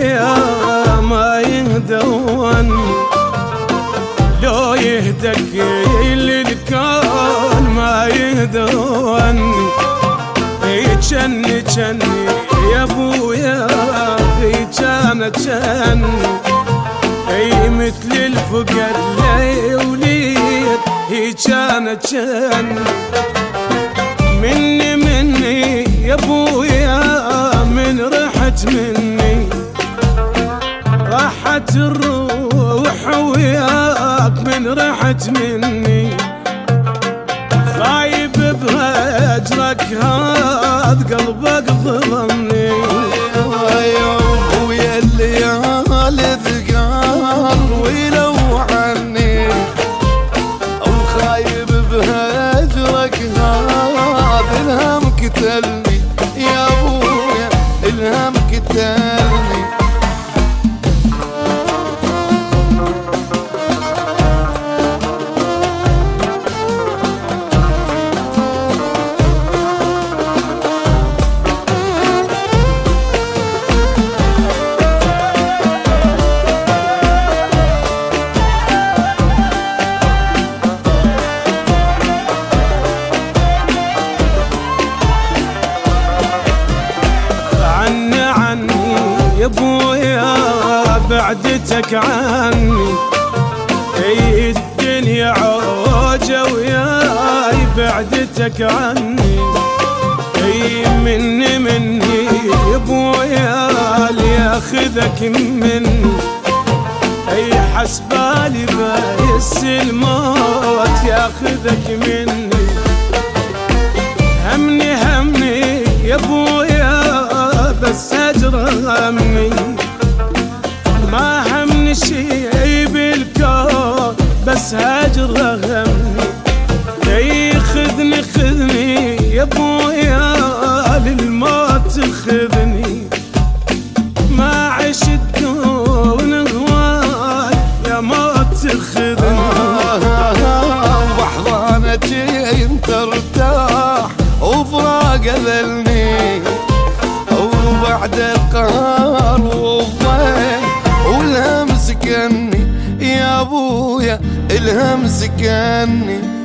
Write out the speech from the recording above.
ويا ما يهدون. لو يهدك اللي الكون ما يهدون. جن جن يا أبويا يتشانا جن. اي مثل الفقد لا يوليد جن. جان مني مني يا أبويا من رحت مني الروح وياك من رحت مني. خايب بهجرك هاد قلبك ظلمني. ويا عني بهجرك هذا الهم قتلني. يا أبويا الهم قتلني. بعدتك عني. أي الدنيا عوجة وياي بعدتك عني. أي مني مني يا ابويا لياخذك مني. أي حسبالي بس الموت ياخذك مني. همني همني يا ابويا بس اجر همي همني شي بالكون بس هجر همي اي خذني خذني يا ابويا للموت خذني ما عشت دون هواي يا موت خذني وبحضانك انت ارتاح وفراق ذلني وبعد القهر running.